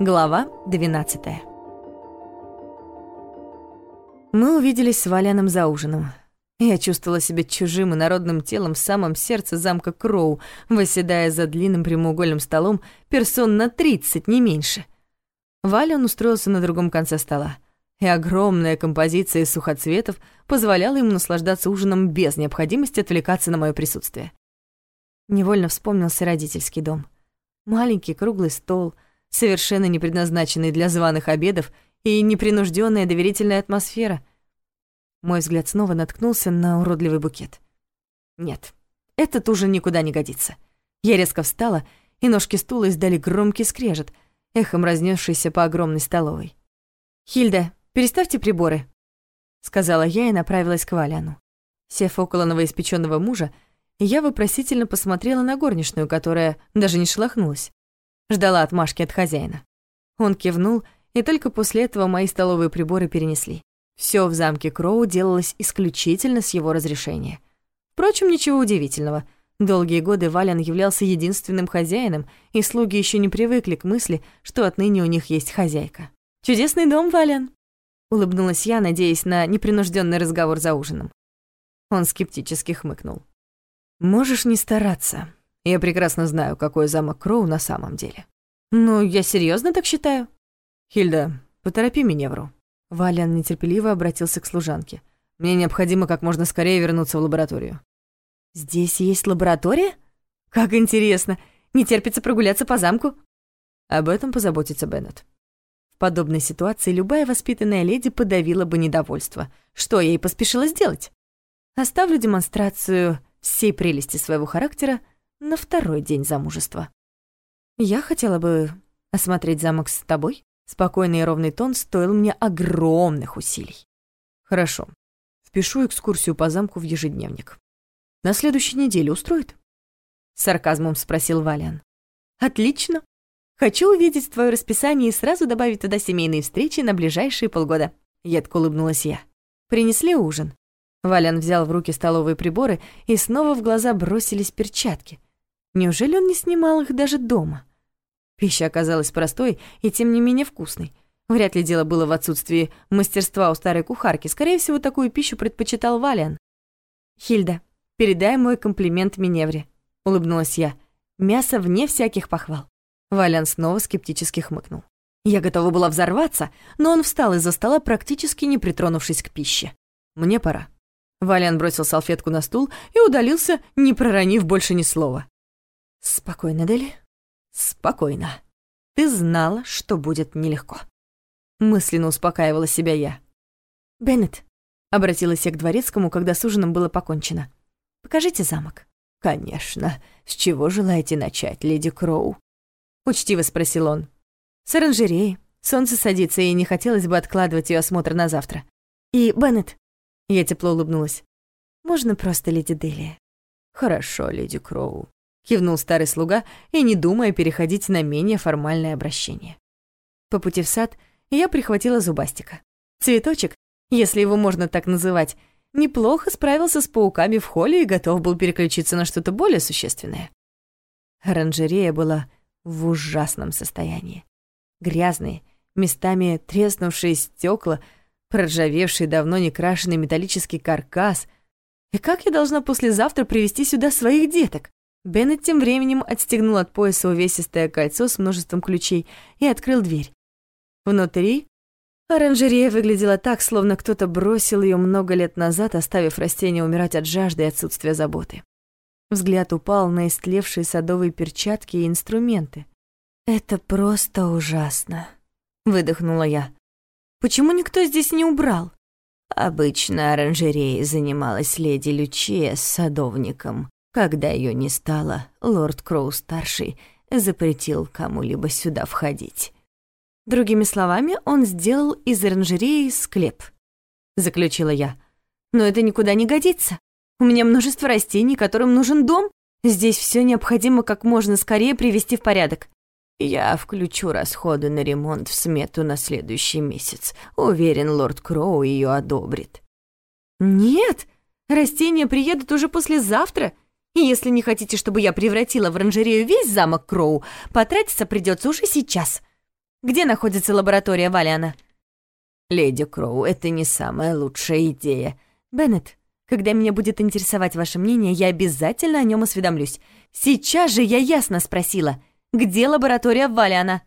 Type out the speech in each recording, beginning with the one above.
Глава 12 Мы увиделись с Валяном за ужином. Я чувствовала себя чужим и народным телом в самом сердце замка Кроу, восседая за длинным прямоугольным столом персон на 30, не меньше. Валян устроился на другом конце стола, и огромная композиция из сухоцветов позволяла ему наслаждаться ужином без необходимости отвлекаться на мое присутствие. Невольно вспомнился родительский дом. Маленький круглый стол, совершенно не предназначенный для званых обедов и непринужденная доверительная атмосфера. Мой взгляд снова наткнулся на уродливый букет. Нет, этот ужин никуда не годится. Я резко встала, и ножки стула издали громкий скрежет, эхом разнесшийся по огромной столовой. «Хильда, переставьте приборы», — сказала я и направилась к Валяну. Сев около новоиспеченного мужа, я вопросительно посмотрела на горничную, которая даже не шелохнулась. Ждала отмашки от хозяина. Он кивнул и только после этого мои столовые приборы перенесли. Все в замке Кроу делалось исключительно с его разрешения. Впрочем, ничего удивительного. Долгие годы Валян являлся единственным хозяином, и слуги еще не привыкли к мысли, что отныне у них есть хозяйка. «Чудесный дом, Валян!» — улыбнулась я, надеясь на непринужденный разговор за ужином. Он скептически хмыкнул. «Можешь не стараться. Я прекрасно знаю, какой замок Кроу на самом деле». «Ну, я серьезно так считаю?» «Хильда, поторопи меня, вру». Валян нетерпеливо обратился к служанке. «Мне необходимо как можно скорее вернуться в лабораторию». «Здесь есть лаборатория? Как интересно! Не терпится прогуляться по замку». Об этом позаботится Беннет. В подобной ситуации любая воспитанная леди подавила бы недовольство. Что я ей поспешила сделать? Оставлю демонстрацию всей прелести своего характера на второй день замужества. Я хотела бы осмотреть замок с тобой. Спокойный и ровный тон стоил мне огромных усилий. Хорошо. Впишу экскурсию по замку в ежедневник. На следующей неделе устроит? С сарказмом спросил Валиан. Отлично. Хочу увидеть твое расписание и сразу добавить туда семейные встречи на ближайшие полгода. Едко улыбнулась я. Принесли ужин. Валян взял в руки столовые приборы, и снова в глаза бросились перчатки. Неужели он не снимал их даже дома? Пища оказалась простой и тем не менее вкусной. Вряд ли дело было в отсутствии мастерства у старой кухарки. Скорее всего, такую пищу предпочитал Валиан. «Хильда, передай мой комплимент Миневре», — улыбнулась я. «Мясо вне всяких похвал». Валиан снова скептически хмыкнул. Я готова была взорваться, но он встал из-за стола, практически не притронувшись к пище. «Мне пора». Валиан бросил салфетку на стул и удалился, не проронив больше ни слова. «Спокойно, Дели», «Спокойно. Ты знала, что будет нелегко». Мысленно успокаивала себя я. «Беннет», — обратилась я к дворецкому, когда с ужином было покончено. «Покажите замок». «Конечно. С чего желаете начать, леди Кроу?» Учтиво спросил он. «С оранжереи. Солнце садится, и не хотелось бы откладывать ее осмотр на завтра. И, Беннет...» Я тепло улыбнулась. «Можно просто леди Делия?» «Хорошо, леди Кроу», кивнул старый слуга и не думая переходить на менее формальное обращение. По пути в сад я прихватила зубастика. Цветочек, если его можно так называть, неплохо справился с пауками в холле и готов был переключиться на что-то более существенное. Оранжерея была в ужасном состоянии. Грязные, местами треснувшие стекла, проржавевший давно не крашеный металлический каркас. И как я должна послезавтра привести сюда своих деток? Беннет тем временем отстегнул от пояса увесистое кольцо с множеством ключей и открыл дверь. Внутри оранжерея выглядела так, словно кто-то бросил ее много лет назад, оставив растение умирать от жажды и отсутствия заботы. Взгляд упал на истлевшие садовые перчатки и инструменты. «Это просто ужасно», — выдохнула я. «Почему никто здесь не убрал?» Обычно оранжереей занималась леди Лючия с садовником, когда ее не стало, лорд Кроу-старший запретил кому-либо сюда входить. Другими словами, он сделал из оранжереи склеп, заключила я. Но это никуда не годится. У меня множество растений, которым нужен дом. Здесь все необходимо как можно скорее привести в порядок. Я включу расходы на ремонт в смету на следующий месяц. Уверен, лорд Кроу ее одобрит. Нет, растения приедут уже послезавтра, И если не хотите, чтобы я превратила в оранжерею весь замок Кроу, потратиться придется уже сейчас. Где находится лаборатория Валиана? Леди Кроу, это не самая лучшая идея. Беннет, когда меня будет интересовать ваше мнение, я обязательно о нем осведомлюсь. Сейчас же я ясно спросила, где лаборатория Валиана?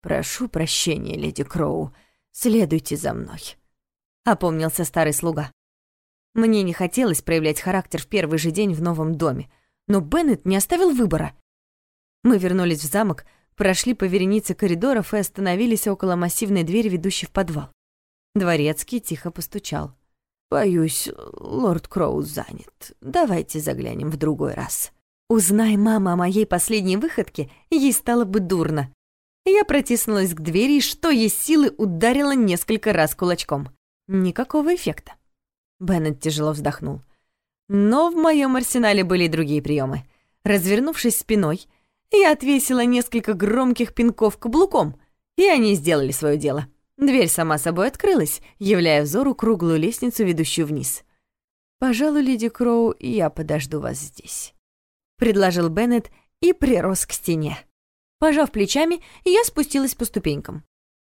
Прошу прощения, леди Кроу, следуйте за мной. Опомнился старый слуга. Мне не хотелось проявлять характер в первый же день в новом доме, но Беннет не оставил выбора. Мы вернулись в замок, прошли по веренице коридоров и остановились около массивной двери, ведущей в подвал. Дворецкий тихо постучал. «Боюсь, лорд Кроу занят. Давайте заглянем в другой раз». Узнай мама о моей последней выходке, ей стало бы дурно. Я протиснулась к двери и, что есть силы, ударила несколько раз кулачком. Никакого эффекта. Беннет тяжело вздохнул. Но в моем арсенале были и другие приемы. Развернувшись спиной, я отвесила несколько громких пинков каблуком, и они сделали свое дело. Дверь сама собой открылась, являя взору круглую лестницу, ведущую вниз. «Пожалуй, леди Кроу, я подожду вас здесь», — предложил Беннет и прирос к стене. Пожав плечами, я спустилась по ступенькам.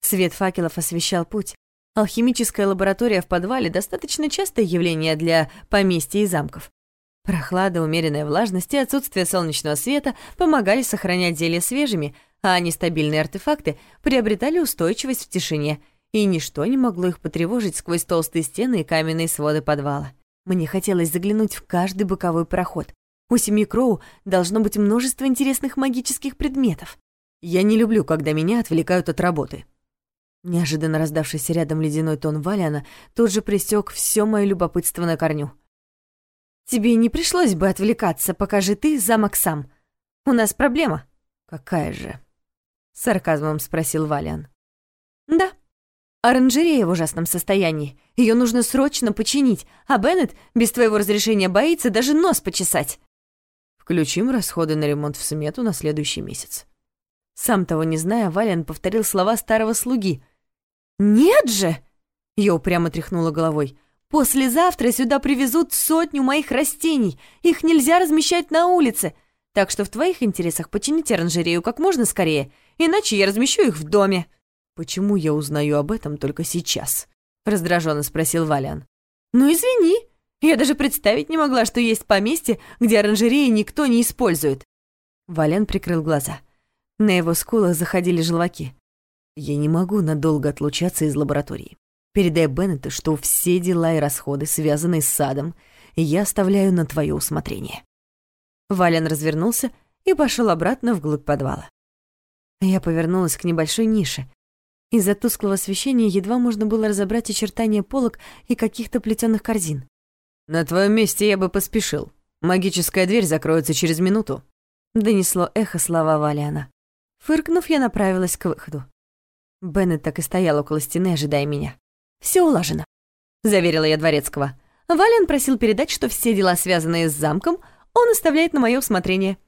Свет факелов освещал путь, Алхимическая лаборатория в подвале достаточно частое явление для поместья и замков. Прохлада, умеренная влажность и отсутствие солнечного света помогали сохранять зелья свежими, а нестабильные артефакты приобретали устойчивость в тишине, и ничто не могло их потревожить сквозь толстые стены и каменные своды подвала. Мне хотелось заглянуть в каждый боковой проход. У семьи Кроу должно быть множество интересных магических предметов. Я не люблю, когда меня отвлекают от работы, Неожиданно раздавшийся рядом ледяной тон Валяна тут же пресек все мое любопытство на корню. «Тебе не пришлось бы отвлекаться, пока же ты замок сам. У нас проблема». «Какая же?» — сарказмом спросил Валиан. «Да. Оранжерея в ужасном состоянии. Ее нужно срочно починить, а Беннет без твоего разрешения боится даже нос почесать». «Включим расходы на ремонт в смету на следующий месяц». Сам того не зная, Валиан повторил слова старого слуги — «Нет же!» — я упрямо тряхнула головой. «Послезавтра сюда привезут сотню моих растений. Их нельзя размещать на улице. Так что в твоих интересах починить оранжерею как можно скорее, иначе я размещу их в доме». «Почему я узнаю об этом только сейчас?» — раздраженно спросил Валиан. «Ну, извини. Я даже представить не могла, что есть поместье, где оранжереи никто не использует». Вален прикрыл глаза. На его скулах заходили желваки. Я не могу надолго отлучаться из лаборатории. Передай Беннету, что все дела и расходы, связанные с садом, я оставляю на твое усмотрение». Вален развернулся и пошел обратно вглубь подвала. Я повернулась к небольшой нише. Из-за тусклого освещения едва можно было разобрать очертания полок и каких-то плетёных корзин. «На твоем месте я бы поспешил. Магическая дверь закроется через минуту», — донесло эхо слова Валиана. Фыркнув, я направилась к выходу. Беннет так и стоял около стены, ожидая меня. Все улажено», — заверила я Дворецкого. Вален просил передать, что все дела, связанные с замком, он оставляет на мое усмотрение.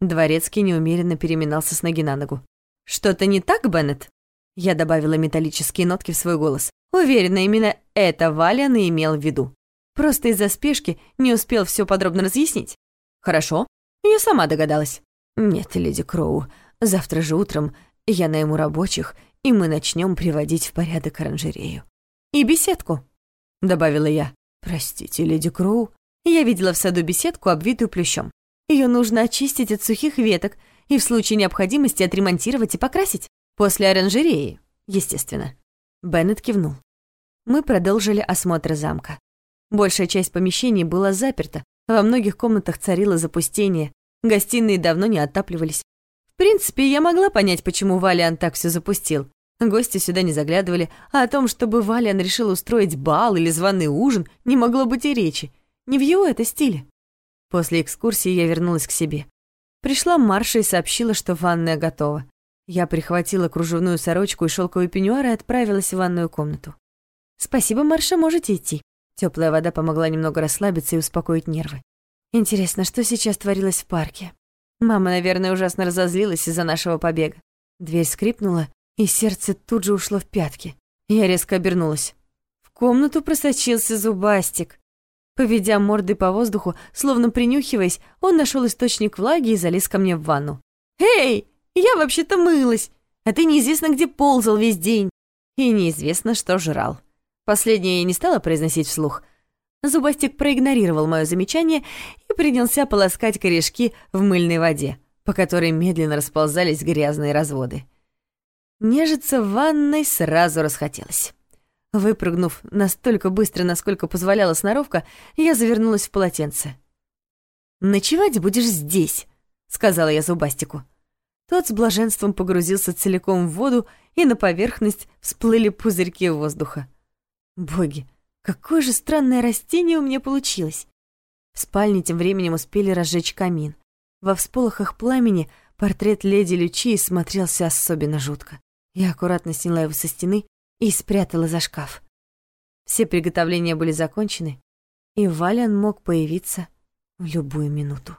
Дворецкий неумеренно переминался с ноги на ногу. «Что-то не так, Беннет?» Я добавила металлические нотки в свой голос. Уверена, именно это Валян и имел в виду. Просто из-за спешки не успел все подробно разъяснить. «Хорошо, я сама догадалась». «Нет, леди Кроу, завтра же утром я найму рабочих и мы начнем приводить в порядок оранжерею. «И беседку», — добавила я. «Простите, леди Кроу». Я видела в саду беседку, обвитую плющом. Ее нужно очистить от сухих веток и в случае необходимости отремонтировать и покрасить. После оранжереи, естественно. Беннет кивнул. Мы продолжили осмотр замка. Большая часть помещений была заперта, во многих комнатах царило запустение, гостиные давно не отапливались. В принципе, я могла понять, почему Валиан так все запустил. Гости сюда не заглядывали, а о том, чтобы Валиан решил устроить бал или званый ужин, не могло быть и речи. Не в его это стиле. После экскурсии я вернулась к себе. Пришла Марша и сообщила, что ванная готова. Я прихватила кружевную сорочку и шелковый пеньюар и отправилась в ванную комнату. «Спасибо, Марша, можете идти». Теплая вода помогла немного расслабиться и успокоить нервы. Интересно, что сейчас творилось в парке? Мама, наверное, ужасно разозлилась из-за нашего побега. Дверь скрипнула, и сердце тут же ушло в пятки. Я резко обернулась. В комнату просочился зубастик. Поведя мордой по воздуху, словно принюхиваясь, он нашел источник влаги и залез ко мне в ванну. «Эй, я вообще-то мылась, а ты неизвестно где ползал весь день». И неизвестно, что жрал. Последнее я не стала произносить вслух. Зубастик проигнорировал мое замечание и принялся полоскать корешки в мыльной воде, по которой медленно расползались грязные разводы. Нежиться в ванной сразу расхотелось. Выпрыгнув настолько быстро, насколько позволяла сноровка, я завернулась в полотенце. «Ночевать будешь здесь», — сказала я Зубастику. Тот с блаженством погрузился целиком в воду, и на поверхность всплыли пузырьки воздуха. Боги, какое же странное растение у меня получилось. В спальне тем временем успели разжечь камин. Во всполохах пламени портрет леди Лючии смотрелся особенно жутко. Я аккуратно сняла его со стены и спрятала за шкаф. Все приготовления были закончены, и Валян мог появиться в любую минуту.